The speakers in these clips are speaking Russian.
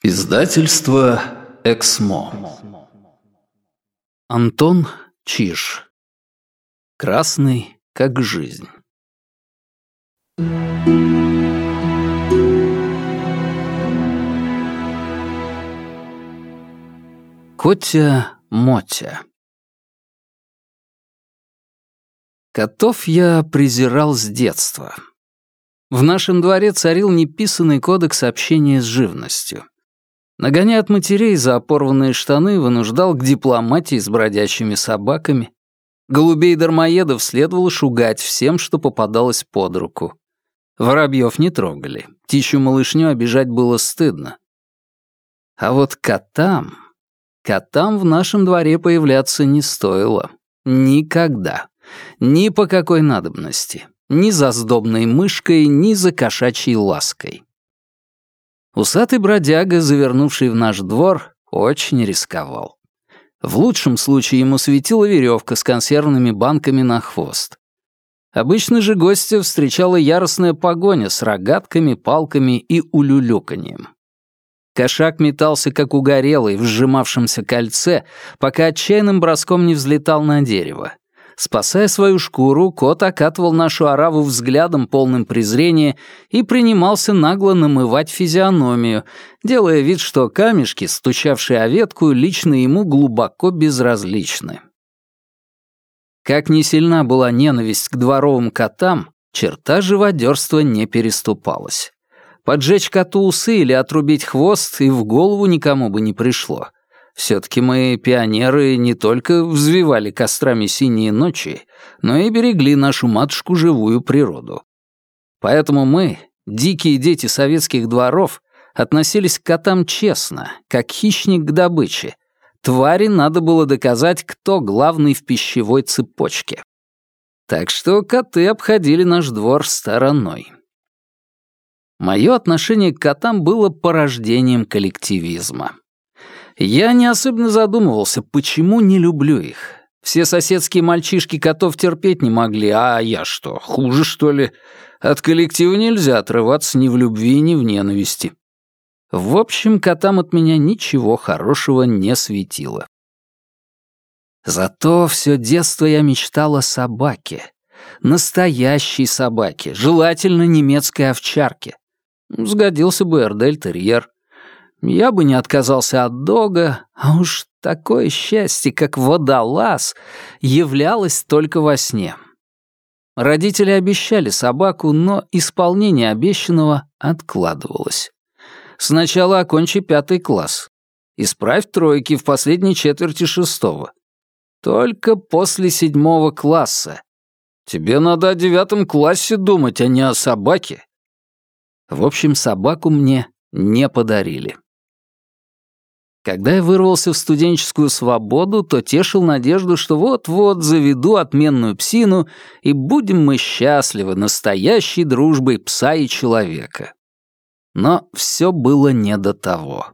Издательство «Эксмо». Антон Чиж. Красный, как жизнь. Котя-мотя. Котов я презирал с детства. В нашем дворе царил неписанный кодекс общения с живностью. Нагоняя матерей за опорванные штаны, вынуждал к дипломатии с бродячими собаками. Голубей-дармоедов следовало шугать всем, что попадалось под руку. Воробьев не трогали. Птичью малышню обижать было стыдно. А вот котам... Котам в нашем дворе появляться не стоило. Никогда. Ни по какой надобности. Ни за сдобной мышкой, ни за кошачьей лаской. Усатый бродяга, завернувший в наш двор, очень рисковал. В лучшем случае ему светила веревка с консервными банками на хвост. Обычно же гостя встречала яростная погоня с рогатками, палками и улюлюканьем. Кошак метался, как угорелый, в сжимавшемся кольце, пока отчаянным броском не взлетал на дерево. Спасая свою шкуру, кот окатывал нашу ораву взглядом, полным презрения, и принимался нагло намывать физиономию, делая вид, что камешки, стучавшие о ветку, лично ему глубоко безразличны. Как ни сильна была ненависть к дворовым котам, черта живодерства не переступалась. Поджечь коту усы или отрубить хвост и в голову никому бы не пришло — все-таки мы, пионеры, не только взвивали кострами синие ночи, но и берегли нашу матушку живую природу. Поэтому мы, дикие дети советских дворов, относились к котам честно, как хищник к добыче. Твари надо было доказать, кто главный в пищевой цепочке. Так что коты обходили наш двор стороной. Мое отношение к котам было порождением коллективизма. Я не особенно задумывался, почему не люблю их. Все соседские мальчишки котов терпеть не могли, а я что, хуже, что ли? От коллектива нельзя отрываться ни в любви, ни в ненависти. В общем, котам от меня ничего хорошего не светило. Зато все детство я мечтал о собаке. Настоящей собаке, желательно немецкой овчарке. Сгодился бы Эрдель-терьер. Я бы не отказался от дога, а уж такое счастье, как водолаз, являлось только во сне. Родители обещали собаку, но исполнение обещанного откладывалось. Сначала окончи пятый класс. Исправь тройки в последней четверти шестого. Только после седьмого класса. Тебе надо о девятом классе думать, а не о собаке. В общем, собаку мне не подарили. Когда я вырвался в студенческую свободу, то тешил надежду, что вот-вот заведу отменную псину, и будем мы счастливы настоящей дружбой пса и человека. Но все было не до того.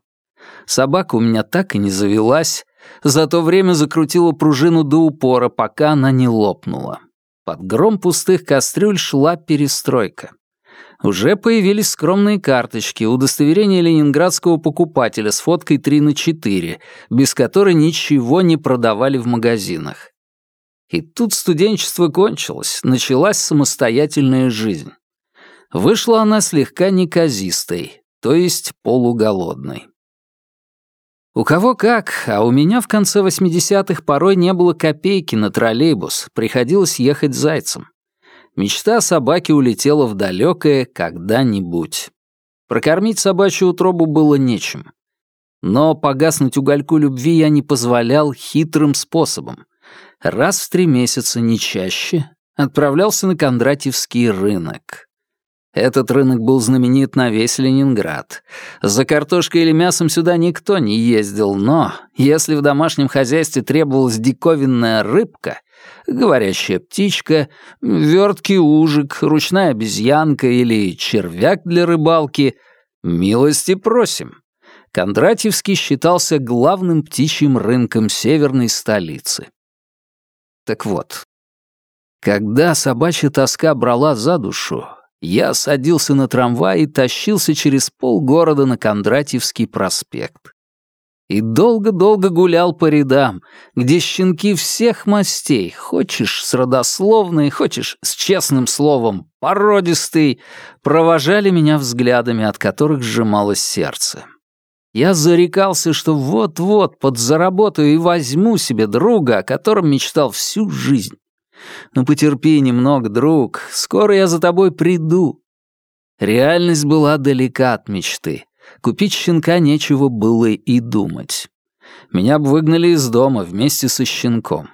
Собака у меня так и не завелась, за то время закрутила пружину до упора, пока она не лопнула. Под гром пустых кастрюль шла перестройка. Уже появились скромные карточки, удостоверение ленинградского покупателя с фоткой 3 на 4, без которой ничего не продавали в магазинах. И тут студенчество кончилось, началась самостоятельная жизнь. Вышла она слегка неказистой, то есть полуголодной. У кого как, а у меня в конце 80-х порой не было копейки на троллейбус, приходилось ехать зайцем. Мечта собаки улетела в далекое когда-нибудь. Прокормить собачью утробу было нечем. Но погаснуть угольку любви я не позволял хитрым способом. Раз в три месяца, не чаще, отправлялся на Кондратьевский рынок. Этот рынок был знаменит на весь Ленинград. За картошкой или мясом сюда никто не ездил, но если в домашнем хозяйстве требовалась диковинная рыбка, говорящая птичка, верткий ужик, ручная обезьянка или червяк для рыбалки, милости просим. Кондратьевский считался главным птичьим рынком северной столицы. Так вот, когда собачья тоска брала за душу, я садился на трамвай и тащился через полгорода на Кондратьевский проспект. И долго-долго гулял по рядам, где щенки всех мастей, хочешь с родословной, хочешь с честным словом, породистый, провожали меня взглядами, от которых сжималось сердце. Я зарекался, что вот-вот подзаработаю и возьму себе друга, о котором мечтал всю жизнь. Ну потерпи немного, друг, скоро я за тобой приду. Реальность была далека от мечты. Купить щенка нечего было и думать. Меня бы выгнали из дома вместе со щенком.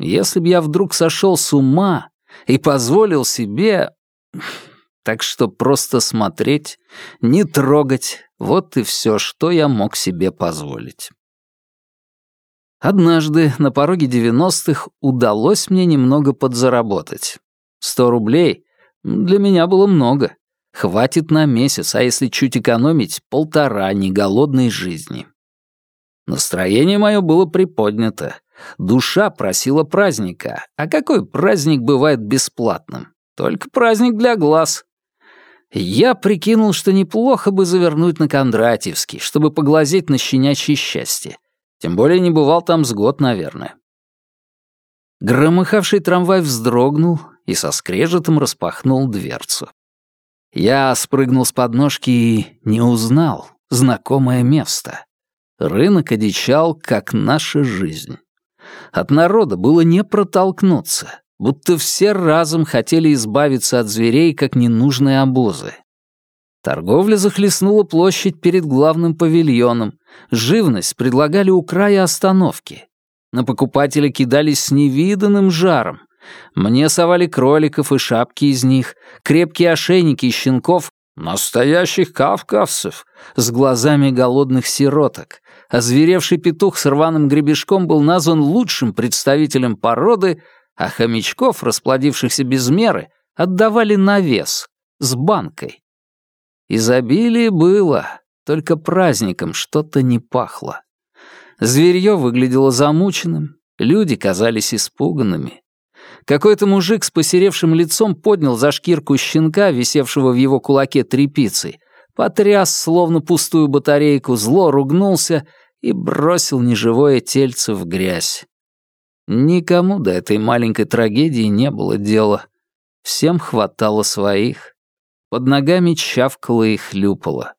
Если б я вдруг сошел с ума и позволил себе... Так что просто смотреть, не трогать — вот и все, что я мог себе позволить. Однажды на пороге девяностых удалось мне немного подзаработать. Сто рублей для меня было много. Хватит на месяц, а если чуть экономить, полтора неголодной жизни. Настроение мое было приподнято. Душа просила праздника. А какой праздник бывает бесплатным? Только праздник для глаз. Я прикинул, что неплохо бы завернуть на Кондратьевский, чтобы поглазеть на щенячье счастье. Тем более не бывал там с год, наверное. Громыхавший трамвай вздрогнул и со скрежетом распахнул дверцу. Я спрыгнул с подножки и не узнал знакомое место. Рынок одичал, как наша жизнь. От народа было не протолкнуться, будто все разом хотели избавиться от зверей, как ненужные обозы. Торговля захлестнула площадь перед главным павильоном. Живность предлагали у края остановки. На покупателя кидались с невиданным жаром. Мне совали кроликов и шапки из них, крепкие ошейники из щенков, настоящих кавказцев, с глазами голодных сироток. Озверевший петух с рваным гребешком был назван лучшим представителем породы, а хомячков, расплодившихся без меры, отдавали на вес, с банкой. Изобилие было, только праздником что-то не пахло. Зверье выглядело замученным, люди казались испуганными. Какой-то мужик с посеревшим лицом поднял за шкирку щенка, висевшего в его кулаке тряпицей, потряс, словно пустую батарейку, зло ругнулся и бросил неживое тельце в грязь. Никому до этой маленькой трагедии не было дела. Всем хватало своих. Под ногами чавкало и хлюпало.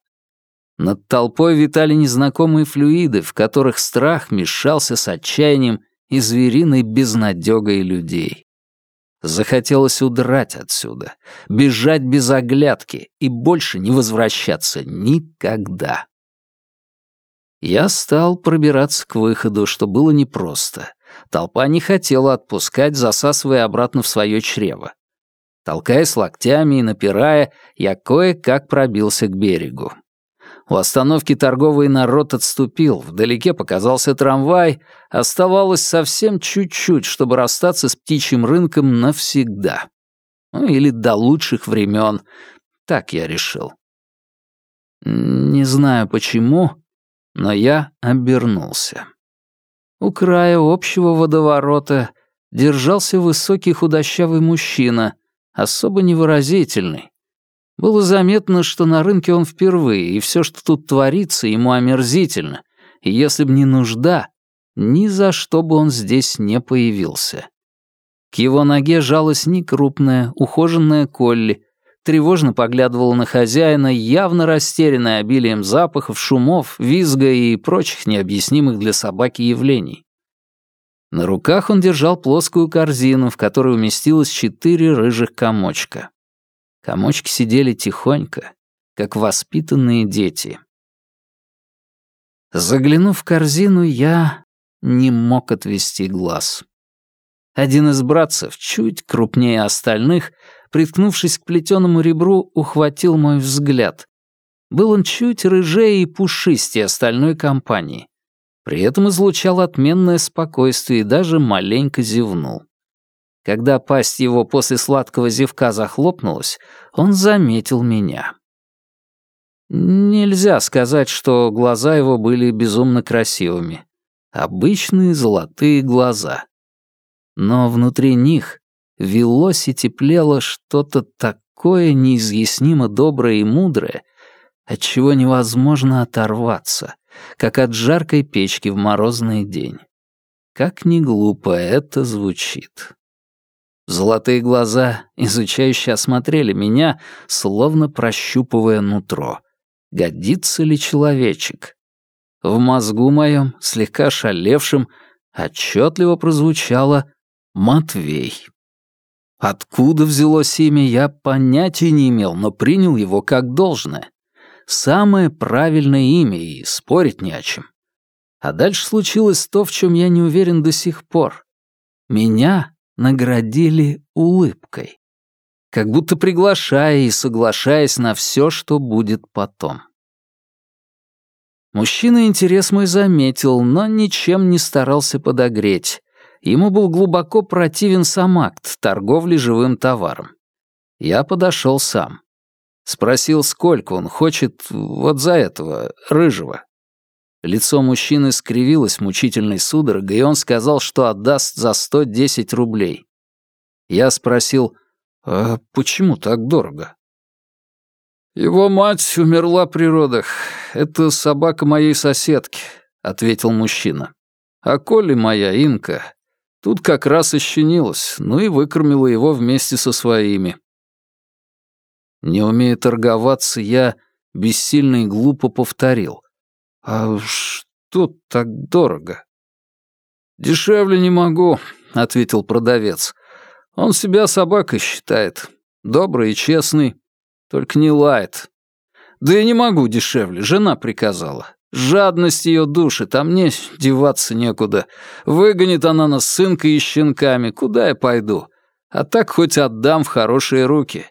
Над толпой витали незнакомые флюиды, в которых страх мешался с отчаянием и звериной безнадёгой людей. Захотелось удрать отсюда, бежать без оглядки и больше не возвращаться никогда. Я стал пробираться к выходу, что было непросто. Толпа не хотела отпускать, засасывая обратно в свое чрево. Толкаясь локтями и напирая, я кое-как пробился к берегу. У остановки торговый народ отступил, вдалеке показался трамвай, оставалось совсем чуть-чуть, чтобы расстаться с птичьим рынком навсегда. Ну или до лучших времен, так я решил. Не знаю почему, но я обернулся. У края общего водоворота держался высокий худощавый мужчина — особо невыразительный. Было заметно, что на рынке он впервые, и все, что тут творится, ему омерзительно, и если б не нужда, ни за что бы он здесь не появился. К его ноге жалась некрупная, ухоженная Колли, тревожно поглядывала на хозяина, явно растерянная обилием запахов, шумов, визга и прочих необъяснимых для собаки явлений. На руках он держал плоскую корзину, в которой уместилось четыре рыжих комочка. Комочки сидели тихонько, как воспитанные дети. Заглянув в корзину, я не мог отвести глаз. Один из братцев, чуть крупнее остальных, приткнувшись к плетеному ребру, ухватил мой взгляд. Был он чуть рыжее и пушистее остальной компании. При этом излучал отменное спокойствие и даже маленько зевнул. Когда пасть его после сладкого зевка захлопнулась, он заметил меня. Нельзя сказать, что глаза его были безумно красивыми. Обычные золотые глаза. Но внутри них велось и теплело что-то такое неизъяснимо доброе и мудрое, от чего невозможно оторваться, как от жаркой печки в морозный день. Как ни глупо это звучит. Золотые глаза, изучающе осмотрели меня, словно прощупывая нутро. Годится ли человечек? В мозгу моем, слегка шалевшим, отчетливо прозвучало «Матвей». Откуда взялось имя, я понятия не имел, но принял его как должное. Самое правильное имя, и спорить не о чем. А дальше случилось то, в чем я не уверен до сих пор. Меня наградили улыбкой. Как будто приглашая и соглашаясь на все, что будет потом. Мужчина интерес мой заметил, но ничем не старался подогреть. Ему был глубоко противен сам акт торговли живым товаром. Я подошел сам. Спросил, сколько он хочет вот за этого, рыжего. Лицо мужчины скривилось мучительной судорогой, и он сказал, что отдаст за 110 рублей. Я спросил, а почему так дорого? «Его мать умерла при родах. Это собака моей соседки», — ответил мужчина. «А Коля моя, Инка, тут как раз ощенилась, ну и выкормила его вместе со своими». Не умея торговаться, я бессильно и глупо повторил. «А что так дорого?» «Дешевле не могу», — ответил продавец. «Он себя собакой считает. Добрый и честный. Только не лает. Да я не могу дешевле, жена приказала. Жадность ее душит, а мне деваться некуда. Выгонит она нас сынкой и щенками, куда я пойду? А так хоть отдам в хорошие руки.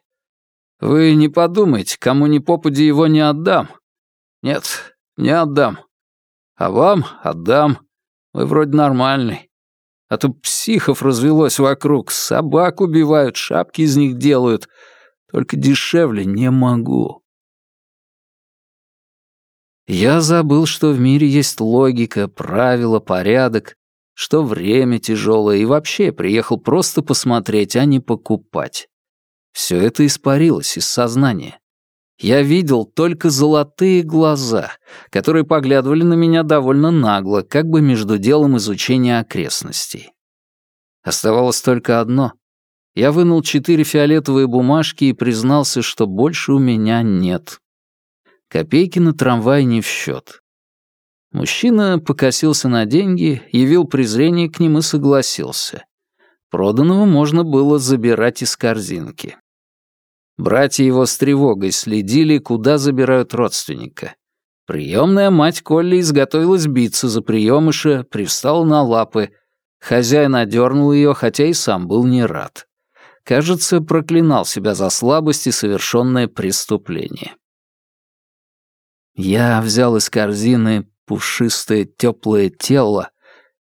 Вы не подумайте, кому ни попади его не отдам. Нет, не отдам. А вам отдам. Вы вроде нормальный. А то психов развелось вокруг. Собак убивают, шапки из них делают. Только дешевле не могу. Я забыл, что в мире есть логика, правила, порядок, что время тяжелое, и вообще приехал просто посмотреть, а не покупать. Все это испарилось из сознания. Я видел только золотые глаза, которые поглядывали на меня довольно нагло, как бы между делом изучения окрестностей. Оставалось только одно. Я вынул четыре фиолетовые бумажки и признался, что больше у меня нет. Копейки на трамвай не в счет. Мужчина покосился на деньги, явил презрение к ним и согласился. Проданного можно было забирать из корзинки. Братья его с тревогой следили, куда забирают родственника. Приемная мать Колли изготовилась биться за приемыша, привстала на лапы. Хозяин одернул ее, хотя и сам был не рад. Кажется, проклинал себя за слабость и совершенное преступление. Я взял из корзины пушистое теплое тело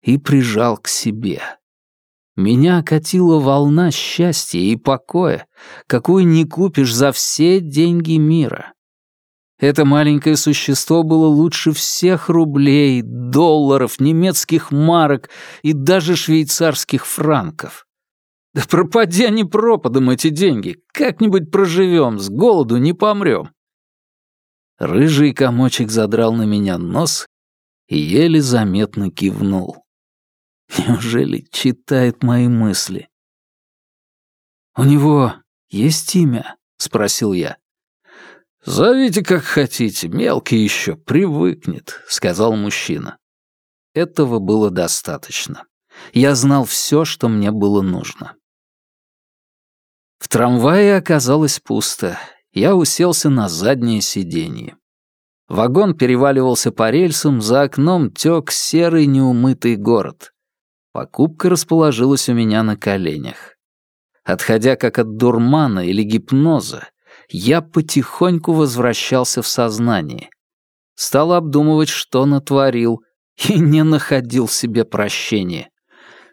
и прижал к себе. Меня окатила волна счастья и покоя, какую не купишь за все деньги мира. Это маленькое существо было лучше всех рублей, долларов, немецких марок и даже швейцарских франков. Да пропади они пропадом эти деньги, как-нибудь проживем, с голоду не помрем. Рыжий комочек задрал на меня нос и еле заметно кивнул. Неужели читает мои мысли? «У него есть имя?» — спросил я. «Зовите как хотите, мелкий еще, привыкнет», — сказал мужчина. Этого было достаточно. Я знал все, что мне было нужно. В трамвае оказалось пусто. Я уселся на заднее сиденье. Вагон переваливался по рельсам, за окном тек серый неумытый город. Покупка расположилась у меня на коленях. Отходя как от дурмана или гипноза, я потихоньку возвращался в сознание. Стал обдумывать, что натворил, и не находил себе прощения.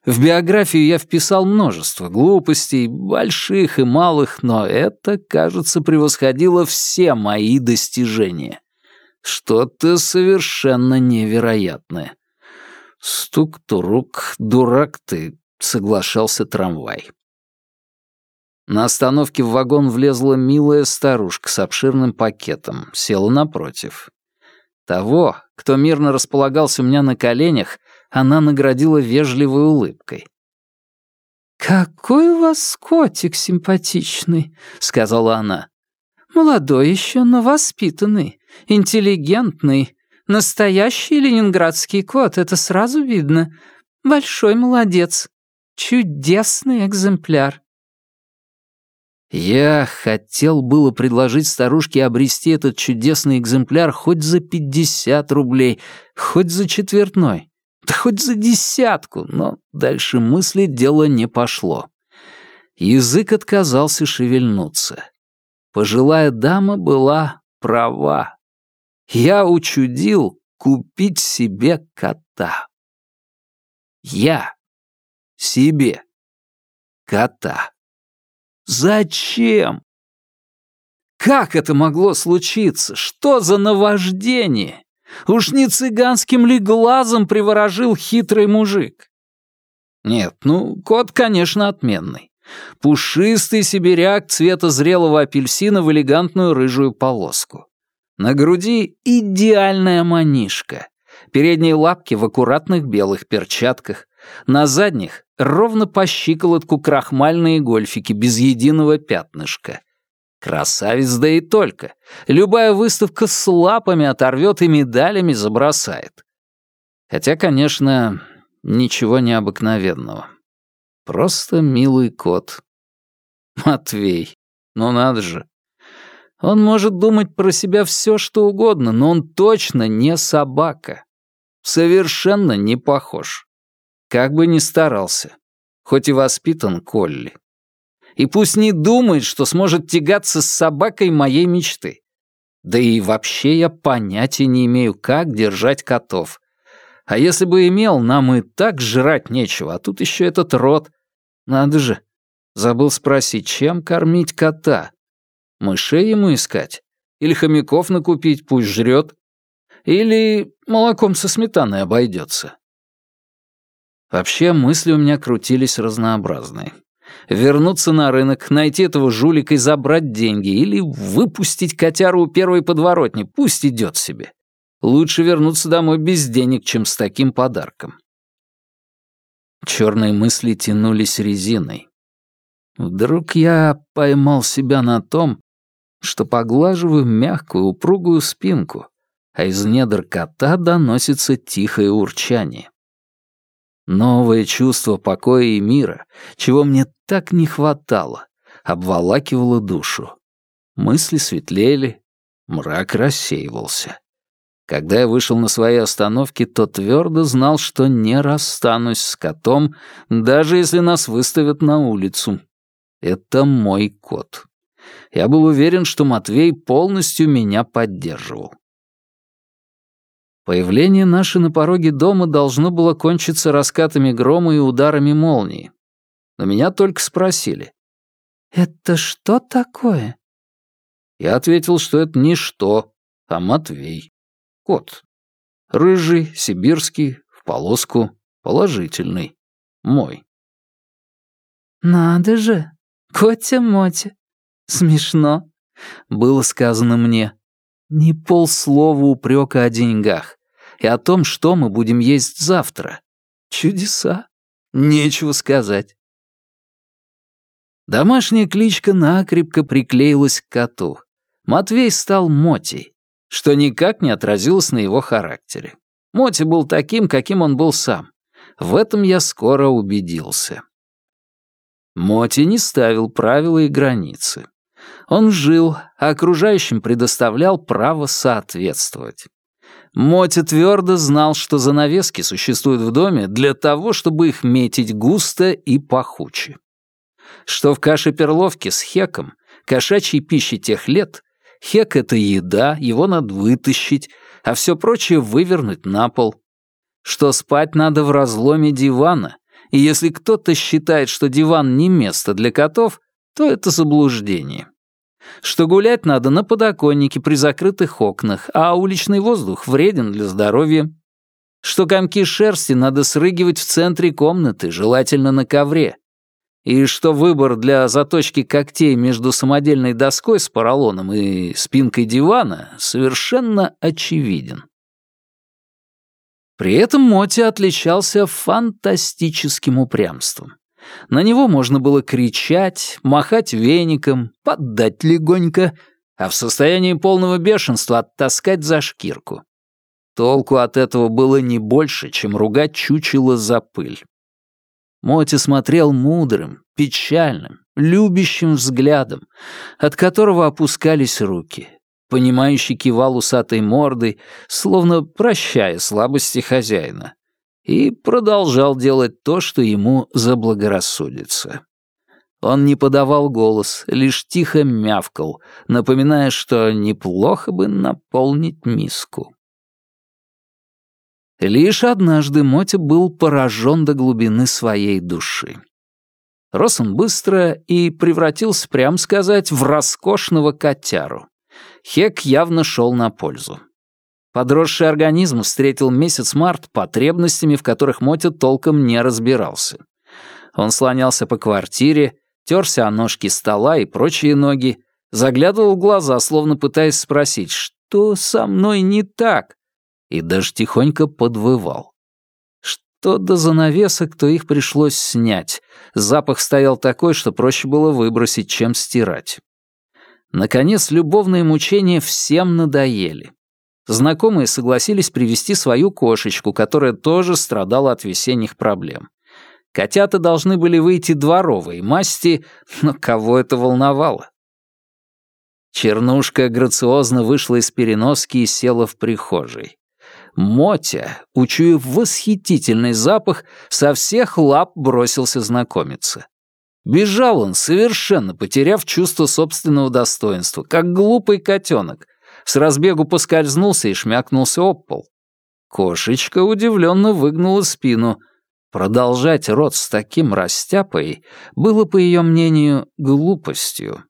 В биографию я вписал множество глупостей, больших и малых, но это, кажется, превосходило все мои достижения. Что-то совершенно невероятное. Стук-турук, дурак ты, соглашался трамвай. На остановке в вагон влезла милая старушка с обширным пакетом, села напротив. Того, кто мирно располагался у меня на коленях, она наградила вежливой улыбкой. «Какой у вас котик симпатичный», — сказала она. «Молодой еще, но воспитанный, интеллигентный. Настоящий ленинградский кот, это сразу видно. Большой молодец. Чудесный экземпляр». Я хотел было предложить старушке обрести этот чудесный экземпляр хоть за пятьдесят рублей, хоть за четвертной. Да хоть за десятку, но дальше мысли дело не пошло. Язык отказался шевельнуться. Пожилая дама была права. Я учудил купить себе кота. Я себе кота. Зачем? Как это могло случиться? Что за наваждение? Уж не цыганским ли глазом приворожил хитрый мужик? Нет, ну, кот, конечно, отменный. Пушистый сибиряк цвета зрелого апельсина в элегантную рыжую полоску. На груди идеальная манишка. Передние лапки в аккуратных белых перчатках. На задних ровно по щиколотку крахмальные гольфики без единого пятнышка. Красавец, да и только. Любая выставка с лапами оторвет и медалями забросает. Хотя, конечно, ничего необыкновенного. Просто милый кот. Матвей. Ну надо же. Он может думать про себя все, что угодно, но он точно не собака. Совершенно не похож. Как бы ни старался. Хоть и воспитан Колли. И пусть не думает, что сможет тягаться с собакой моей мечты. Да и вообще я понятия не имею, как держать котов. А если бы имел, нам и так жрать нечего, а тут еще этот рот. Надо же. Забыл спросить, чем кормить кота? Мышей ему искать? Или хомяков накупить, пусть жрет? Или молоком со сметаной обойдется? Вообще мысли у меня крутились разнообразные вернуться на рынок, найти этого жулика и забрать деньги, или выпустить котяру у первой подворотни, пусть идет себе. Лучше вернуться домой без денег, чем с таким подарком. Черные мысли тянулись резиной. Вдруг я поймал себя на том, что поглаживаю мягкую, упругую спинку, а из недр кота доносится тихое урчание. Новое чувство покоя и мира, чего мне так не хватало, обволакивало душу. Мысли светлели, мрак рассеивался. Когда я вышел на своей остановке, то твердо знал, что не расстанусь с котом, даже если нас выставят на улицу. Это мой кот. Я был уверен, что Матвей полностью меня поддерживал. Появление наше на пороге дома должно было кончиться раскатами грома и ударами молнии. Но меня только спросили. «Это что такое?» Я ответил, что это не что, а Матвей. Кот. Рыжий, сибирский, в полоску, положительный. Мой. «Надо же, Котя-мотя, смешно», — было сказано мне. Ни полслова упрека о деньгах и о том, что мы будем есть завтра. Чудеса. Нечего сказать. Домашняя кличка накрепко приклеилась к коту. Матвей стал Мотей, что никак не отразилось на его характере. Моти был таким, каким он был сам. В этом я скоро убедился. Моти не ставил правила и границы. Он жил, а окружающим предоставлял право соответствовать. Мотя твердо знал, что занавески существуют в доме для того, чтобы их метить густо и пахуче. Что в каше-перловке с хеком, кошачьей пищи тех лет, хек — это еда, его надо вытащить, а все прочее вывернуть на пол. Что спать надо в разломе дивана, и если кто-то считает, что диван не место для котов, то это заблуждение что гулять надо на подоконнике при закрытых окнах, а уличный воздух вреден для здоровья, что комки шерсти надо срыгивать в центре комнаты, желательно на ковре, и что выбор для заточки когтей между самодельной доской с поролоном и спинкой дивана совершенно очевиден. При этом Моти отличался фантастическим упрямством. На него можно было кричать, махать веником, поддать легонько, а в состоянии полного бешенства оттаскать за шкирку. Толку от этого было не больше, чем ругать чучело за пыль. Моти смотрел мудрым, печальным, любящим взглядом, от которого опускались руки. Понимающий кивал усатой мордой, словно прощая слабости хозяина и продолжал делать то, что ему заблагорассудится. Он не подавал голос, лишь тихо мявкал, напоминая, что неплохо бы наполнить миску. Лишь однажды Мотя был поражен до глубины своей души. Рос он быстро и превратился, прям сказать, в роскошного котяру. Хек явно шел на пользу. Подросший организм встретил месяц март потребностями, в которых Мотя толком не разбирался. Он слонялся по квартире, терся о ножки стола и прочие ноги, заглядывал в глаза, словно пытаясь спросить, что со мной не так, и даже тихонько подвывал. Что до занавесок, то их пришлось снять. Запах стоял такой, что проще было выбросить, чем стирать. Наконец, любовные мучения всем надоели. Знакомые согласились привести свою кошечку, которая тоже страдала от весенних проблем. Котята должны были выйти дворовой масти, но кого это волновало? Чернушка грациозно вышла из переноски и села в прихожей. Мотя, учуяв восхитительный запах, со всех лап бросился знакомиться. Бежал он, совершенно потеряв чувство собственного достоинства, как глупый котенок, с разбегу поскользнулся и шмякнулся об пол. Кошечка удивленно выгнула спину. Продолжать рот с таким растяпой было, по ее мнению, глупостью.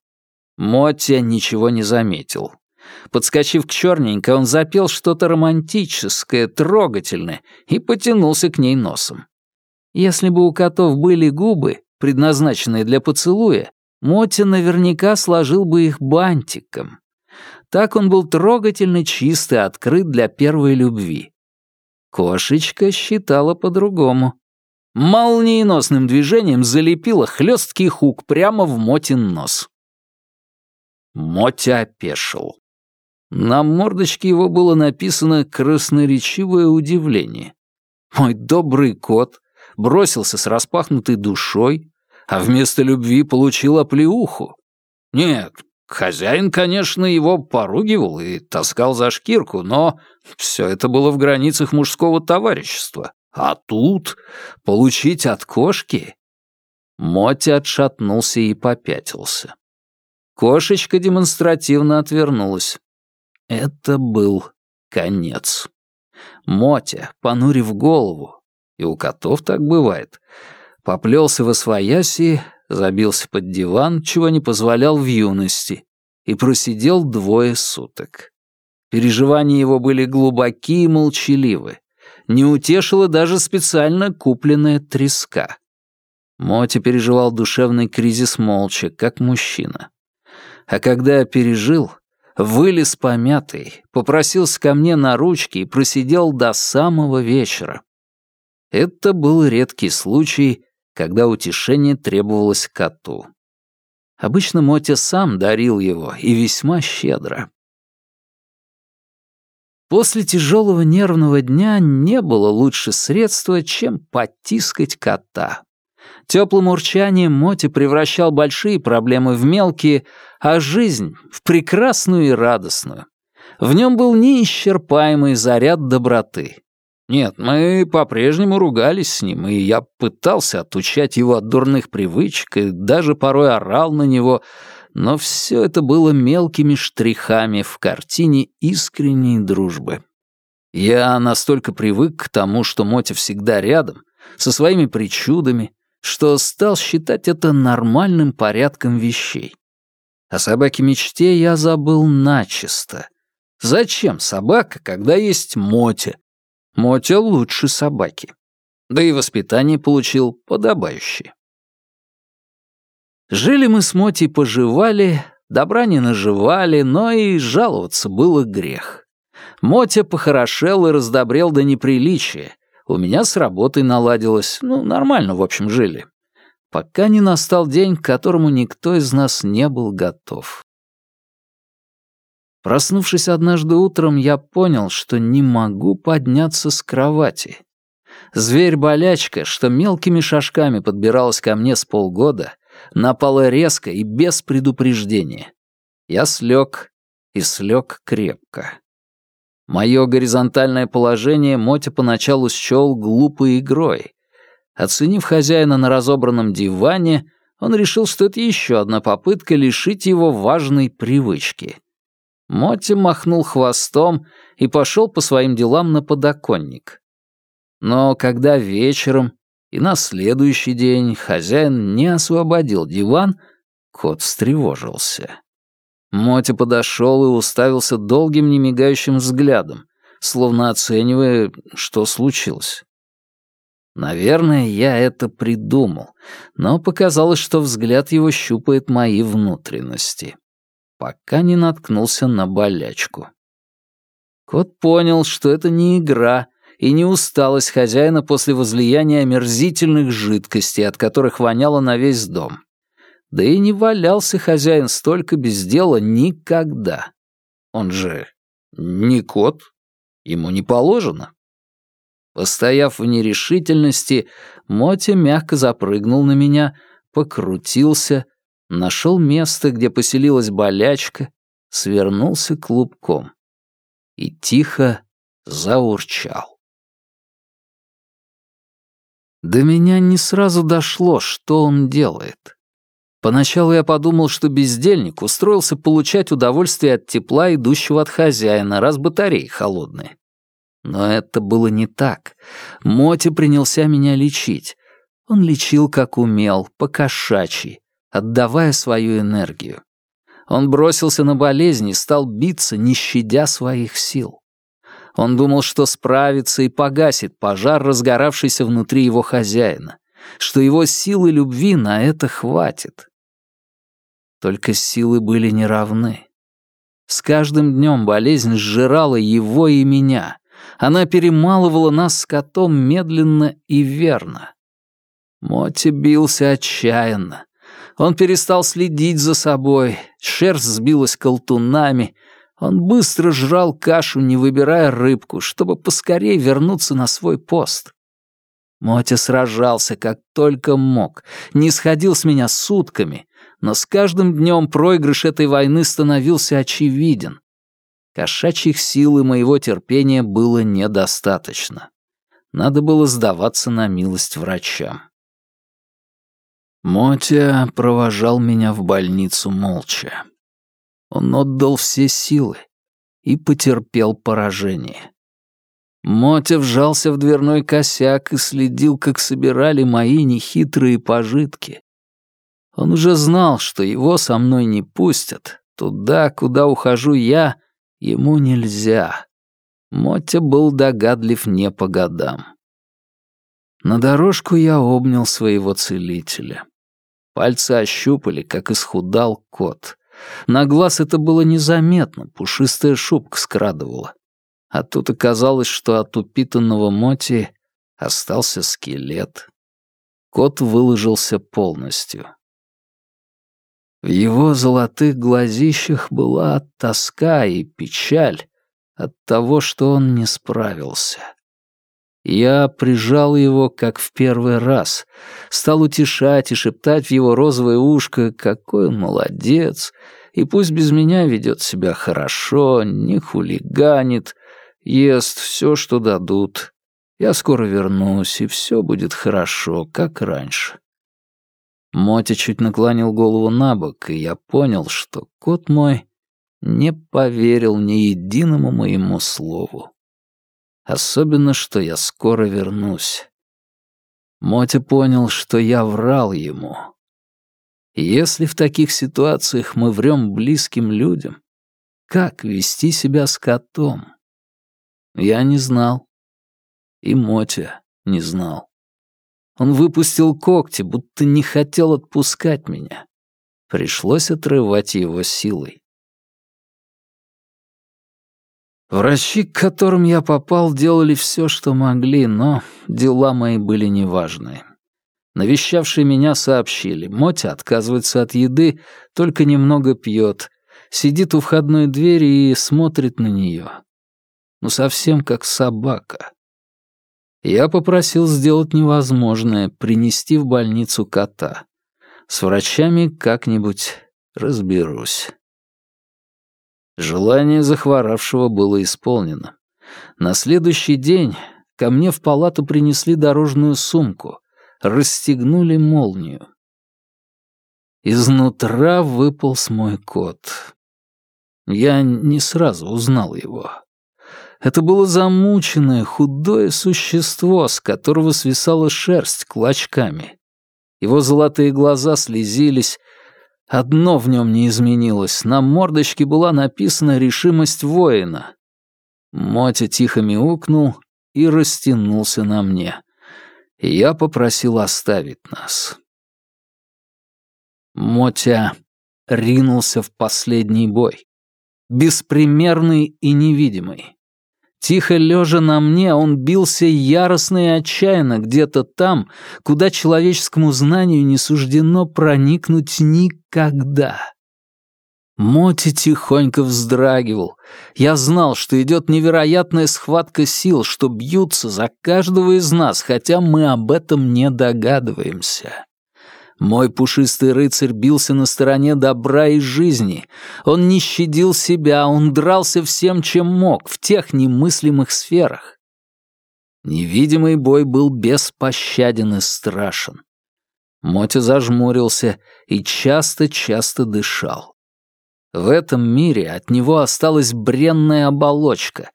Мотя ничего не заметил. Подскочив к черненькой, он запел что-то романтическое, трогательное и потянулся к ней носом. Если бы у котов были губы, предназначенные для поцелуя, Мотя наверняка сложил бы их бантиком. Так он был трогательно чист и открыт для первой любви. Кошечка считала по-другому. Молниеносным движением залепила хлесткий хук прямо в Мотин нос. Мотя опешил. На мордочке его было написано красноречивое удивление. Мой добрый кот бросился с распахнутой душой, а вместо любви получил оплеуху. Нет, Хозяин, конечно, его поругивал и таскал за шкирку, но все это было в границах мужского товарищества. А тут получить от кошки... Моти отшатнулся и попятился. Кошечка демонстративно отвернулась. Это был конец. Мотя, понурив голову, и у котов так бывает, поплелся во свояси, забился под диван, чего не позволял в юности, и просидел двое суток. Переживания его были глубоки и молчаливы. Не утешила даже специально купленная треска. Моти переживал душевный кризис молча, как мужчина. А когда пережил, вылез помятый, попросился ко мне на ручки и просидел до самого вечера. Это был редкий случай, когда утешение требовалось коту. Обычно Мотя сам дарил его, и весьма щедро. После тяжелого нервного дня не было лучше средства, чем потискать кота. Теплым урчанием Моти превращал большие проблемы в мелкие, а жизнь — в прекрасную и радостную. В нем был неисчерпаемый заряд доброты. Нет, мы по-прежнему ругались с ним, и я пытался отучать его от дурных привычек и даже порой орал на него, но все это было мелкими штрихами в картине искренней дружбы. Я настолько привык к тому, что Мотя всегда рядом, со своими причудами, что стал считать это нормальным порядком вещей. О собаке-мечте я забыл начисто. Зачем собака, когда есть Мотя, Мотя лучше собаки. Да и воспитание получил подобающее. Жили мы с Моти поживали, добра не наживали, но и жаловаться было грех. Мотя похорошел и раздобрел до неприличия. У меня с работой наладилось, ну, нормально, в общем, жили. Пока не настал день, к которому никто из нас не был готов. Проснувшись однажды утром, я понял, что не могу подняться с кровати. Зверь-болячка, что мелкими шажками подбиралась ко мне с полгода, напала резко и без предупреждения. Я слег, и слег крепко. Мое горизонтальное положение Мотя поначалу счел глупой игрой. Оценив хозяина на разобранном диване, он решил, что это еще одна попытка лишить его важной привычки — Мотти махнул хвостом и пошел по своим делам на подоконник. Но когда вечером и на следующий день хозяин не освободил диван, кот встревожился. Мотя подошел и уставился долгим немигающим взглядом, словно оценивая, что случилось. Наверное, я это придумал, но показалось, что взгляд его щупает мои внутренности пока не наткнулся на болячку. Кот понял, что это не игра и не усталость хозяина после возлияния омерзительных жидкостей, от которых воняло на весь дом. Да и не валялся хозяин столько без дела никогда. Он же не кот, ему не положено. Постояв в нерешительности, Мотя мягко запрыгнул на меня, покрутился нашел место, где поселилась болячка, свернулся клубком и тихо заурчал. До меня не сразу дошло, что он делает. Поначалу я подумал, что бездельник устроился получать удовольствие от тепла, идущего от хозяина, раз батареи холодные. Но это было не так. Моти принялся меня лечить. Он лечил, как умел, по-кошачьи, отдавая свою энергию. Он бросился на болезнь и стал биться, не щадя своих сил. Он думал, что справится и погасит пожар, разгоравшийся внутри его хозяина, что его силы любви на это хватит. Только силы были неравны. С каждым днем болезнь сжирала его и меня. Она перемалывала нас с котом медленно и верно. Моти бился отчаянно. Он перестал следить за собой, шерсть сбилась колтунами. Он быстро жрал кашу, не выбирая рыбку, чтобы поскорее вернуться на свой пост. Мотя сражался как только мог, не сходил с меня сутками, но с каждым днем проигрыш этой войны становился очевиден. Кошачьих сил и моего терпения было недостаточно. Надо было сдаваться на милость врачам. Мотя провожал меня в больницу молча. Он отдал все силы и потерпел поражение. Мотя вжался в дверной косяк и следил, как собирали мои нехитрые пожитки. Он уже знал, что его со мной не пустят. Туда, куда ухожу я, ему нельзя. Мотя был догадлив не по годам. На дорожку я обнял своего целителя. Пальцы ощупали, как исхудал кот. На глаз это было незаметно, пушистая шубка скрадывала. А тут оказалось, что от упитанного моти остался скелет. Кот выложился полностью. В его золотых глазищах была тоска и печаль от того, что он не справился. Я прижал его, как в первый раз, стал утешать и шептать в его розовое ушко, какой он молодец, и пусть без меня ведет себя хорошо, не хулиганит, ест все, что дадут. Я скоро вернусь, и все будет хорошо, как раньше. Мотя чуть наклонил голову на бок, и я понял, что кот мой не поверил ни единому моему слову. Особенно, что я скоро вернусь. Мотя понял, что я врал ему. Если в таких ситуациях мы врем близким людям, как вести себя с котом? Я не знал. И Мотя не знал. Он выпустил когти, будто не хотел отпускать меня. Пришлось отрывать его силой. Врачи, к которым я попал, делали все, что могли, но дела мои были неважные. Навещавшие меня сообщили, Мотя отказывается от еды, только немного пьет, сидит у входной двери и смотрит на нее. Ну, совсем как собака. Я попросил сделать невозможное, принести в больницу кота. С врачами как-нибудь разберусь. Желание захворавшего было исполнено. На следующий день ко мне в палату принесли дорожную сумку, расстегнули молнию. Изнутра выполз мой кот. Я не сразу узнал его. Это было замученное, худое существо, с которого свисала шерсть клочками. Его золотые глаза слезились. Одно в нем не изменилось. На мордочке была написана решимость воина. Мотя тихо мяукнул и растянулся на мне я попросил оставить нас. Мотя ринулся в последний бой. Беспримерный и невидимый. Тихо лежа на мне, он бился яростно и отчаянно где-то там, куда человеческому знанию не суждено проникнуть никогда. Моти тихонько вздрагивал. Я знал, что идет невероятная схватка сил, что бьются за каждого из нас, хотя мы об этом не догадываемся. Мой пушистый рыцарь бился на стороне добра и жизни. Он не щадил себя, он дрался всем, чем мог, в тех немыслимых сферах. Невидимый бой был беспощаден и страшен. Мотя зажмурился и часто-часто дышал. В этом мире от него осталась бренная оболочка.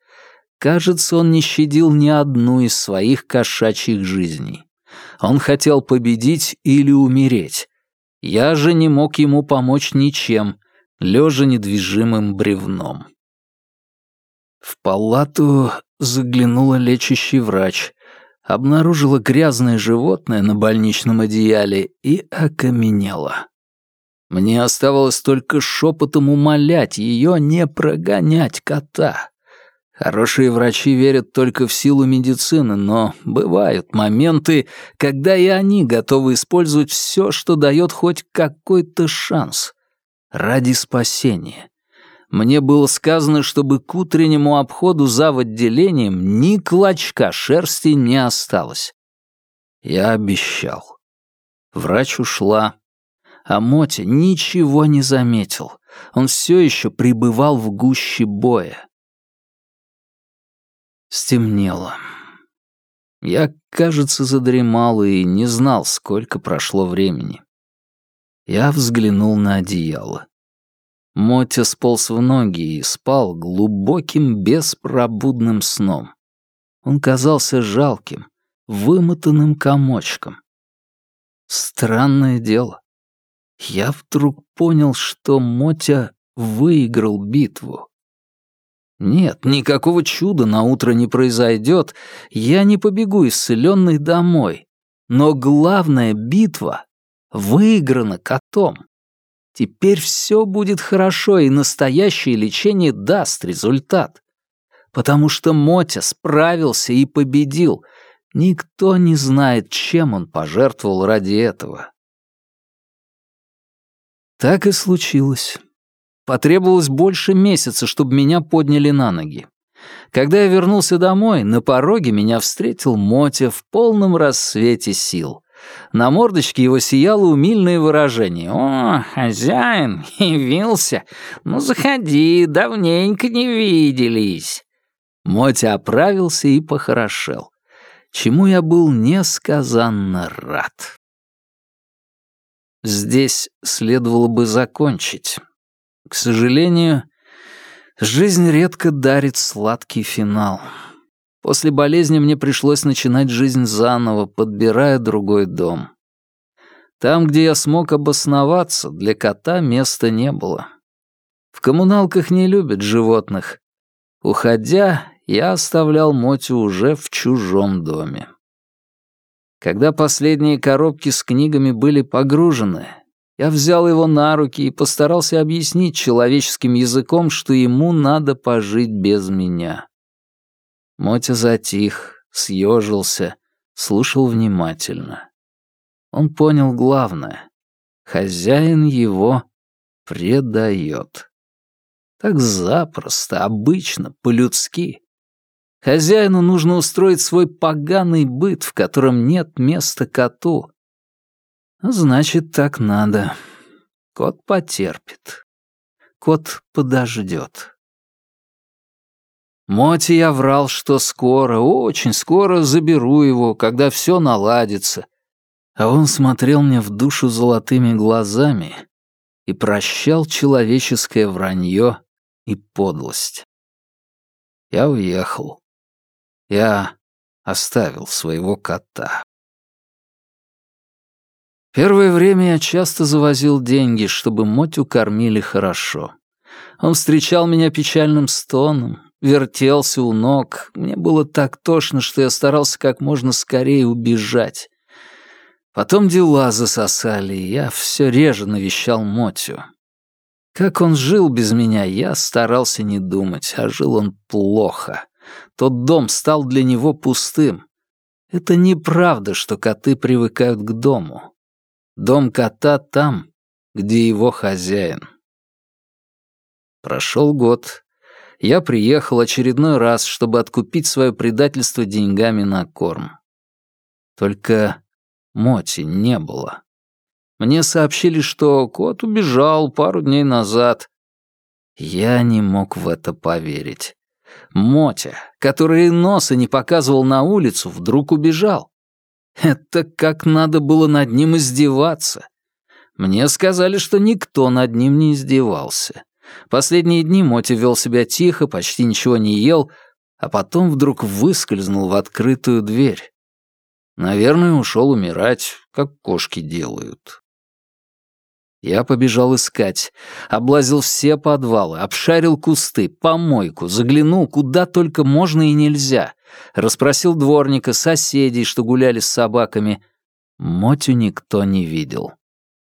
Кажется, он не щадил ни одну из своих кошачьих жизней. Он хотел победить или умереть. Я же не мог ему помочь ничем, лежа недвижимым бревном. В палату заглянула лечащий врач, обнаружила грязное животное на больничном одеяле и окаменела. Мне оставалось только шепотом умолять ее не прогонять кота. Хорошие врачи верят только в силу медицины, но бывают моменты, когда и они готовы использовать все, что дает хоть какой-то шанс. Ради спасения. Мне было сказано, чтобы к утреннему обходу за отделением ни клочка шерсти не осталось. Я обещал. Врач ушла, а Мотя ничего не заметил. Он все еще пребывал в гуще боя. Стемнело. Я, кажется, задремал и не знал, сколько прошло времени. Я взглянул на одеяло. Мотя сполз в ноги и спал глубоким беспробудным сном. Он казался жалким, вымотанным комочком. Странное дело. Я вдруг понял, что Мотя выиграл битву. Нет, никакого чуда на утро не произойдет, я не побегу исцеленный домой. Но главная битва выиграна котом. Теперь все будет хорошо, и настоящее лечение даст результат. Потому что Мотя справился и победил. Никто не знает, чем он пожертвовал ради этого. Так и случилось. Потребовалось больше месяца, чтобы меня подняли на ноги. Когда я вернулся домой, на пороге меня встретил Мотя в полном рассвете сил. На мордочке его сияло умильное выражение. «О, хозяин, явился! Ну, заходи, давненько не виделись!» Мотя оправился и похорошел, чему я был несказанно рад. Здесь следовало бы закончить. К сожалению, жизнь редко дарит сладкий финал. После болезни мне пришлось начинать жизнь заново, подбирая другой дом. Там, где я смог обосноваться, для кота места не было. В коммуналках не любят животных. Уходя, я оставлял Мотю уже в чужом доме. Когда последние коробки с книгами были погружены, Я взял его на руки и постарался объяснить человеческим языком, что ему надо пожить без меня. Мотя затих, съежился, слушал внимательно. Он понял главное. Хозяин его предает. Так запросто, обычно, по-людски. Хозяину нужно устроить свой поганый быт, в котором нет места коту. Значит, так надо. Кот потерпит. Кот подождет. Моти я врал, что скоро, очень скоро заберу его, когда все наладится. А он смотрел мне в душу золотыми глазами и прощал человеческое вранье и подлость. Я уехал. Я оставил своего кота. Первое время я часто завозил деньги, чтобы Мотю кормили хорошо. Он встречал меня печальным стоном, вертелся у ног. Мне было так тошно, что я старался как можно скорее убежать. Потом дела засосали, и я все реже навещал Мотю. Как он жил без меня, я старался не думать, а жил он плохо. Тот дом стал для него пустым. Это неправда, что коты привыкают к дому. Дом кота там, где его хозяин. Прошел год. Я приехал очередной раз, чтобы откупить свое предательство деньгами на корм. Только Моти не было. Мне сообщили, что кот убежал пару дней назад. Я не мог в это поверить. Мотя, который носа не показывал на улицу, вдруг убежал. Это как надо было над ним издеваться. Мне сказали, что никто над ним не издевался. Последние дни Моти вел себя тихо, почти ничего не ел, а потом вдруг выскользнул в открытую дверь. Наверное, ушел умирать, как кошки делают. Я побежал искать, облазил все подвалы, обшарил кусты, помойку, заглянул куда только можно и нельзя, расспросил дворника, соседей, что гуляли с собаками. Мотю никто не видел.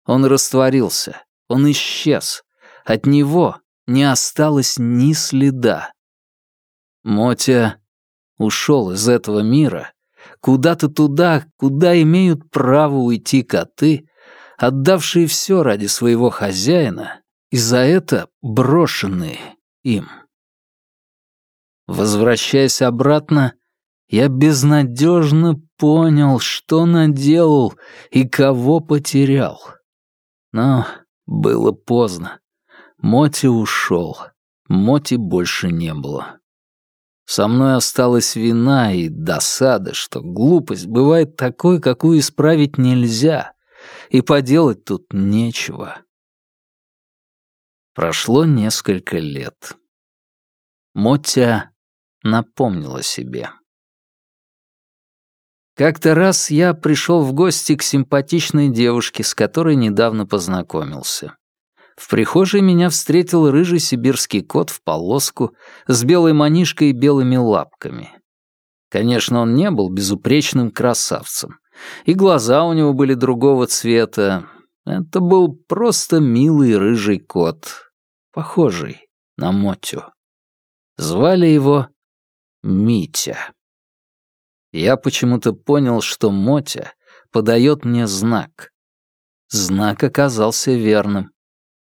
Он растворился, он исчез. От него не осталось ни следа. Мотя ушел из этого мира куда-то туда, куда имеют право уйти коты, отдавшие все ради своего хозяина и за это брошенные им. Возвращаясь обратно, я безнадежно понял, что наделал и кого потерял. Но было поздно. Моти ушел. Моти больше не было. Со мной осталась вина и досада, что глупость бывает такой, какую исправить нельзя, и поделать тут нечего. Прошло несколько лет. Мотя напомнила себе. Как-то раз я пришел в гости к симпатичной девушке, с которой недавно познакомился. В прихожей меня встретил рыжий сибирский кот в полоску с белой манишкой и белыми лапками. Конечно, он не был безупречным красавцем, и глаза у него были другого цвета. Это был просто милый рыжий кот, похожий на Мотю. Звали его Митя. Я почему-то понял, что Мотя подает мне знак. Знак оказался верным.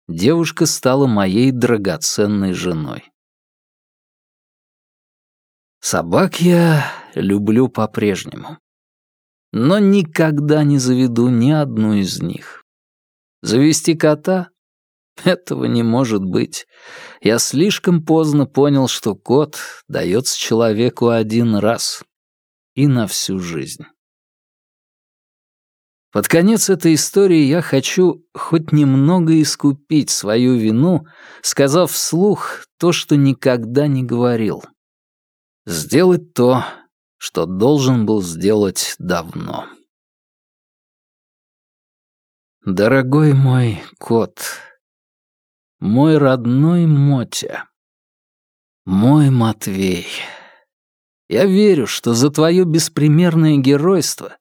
Девушка стала моей драгоценной женой. Собак я люблю по-прежнему. Но никогда не заведу ни одну из них. Завести кота этого не может быть. Я слишком поздно понял, что кот дается человеку один раз и на всю жизнь. Под конец этой истории я хочу хоть немного искупить свою вину, сказав вслух то, что никогда не говорил. Сделать то, что должен был сделать давно. Дорогой мой кот, мой родной Мотя, мой Матвей, я верю, что за твое беспримерное геройство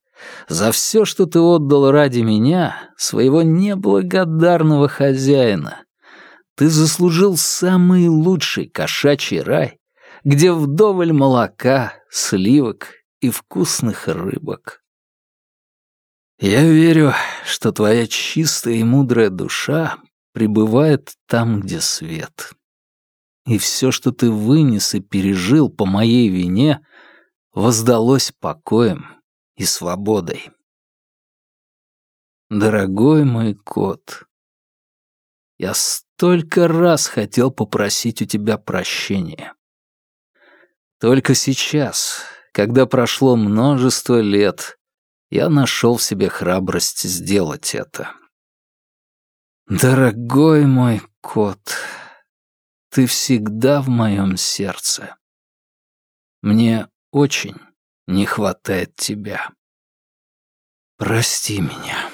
за все, что ты отдал ради меня, своего неблагодарного хозяина. Ты заслужил самый лучший кошачий рай, где вдоволь молока, сливок и вкусных рыбок. Я верю, что твоя чистая и мудрая душа пребывает там, где свет. И все, что ты вынес и пережил по моей вине, воздалось покоем и свободой. Дорогой мой кот, я столько раз хотел попросить у тебя прощения. Только сейчас, когда прошло множество лет, я нашел в себе храбрость сделать это. Дорогой мой кот, ты всегда в моем сердце. Мне очень не хватает тебя. Прости меня.